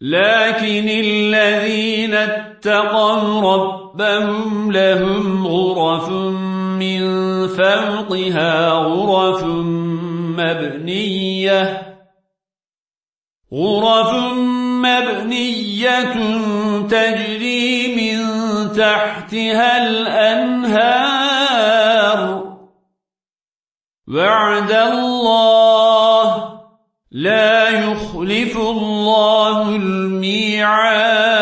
لكن الذين اتقوا ربهم لهم غرف من فوقها غرف مبنية غرف مبنية تجري من تحتها الأنهار. وعد الله لا يخلف الله الميعاد.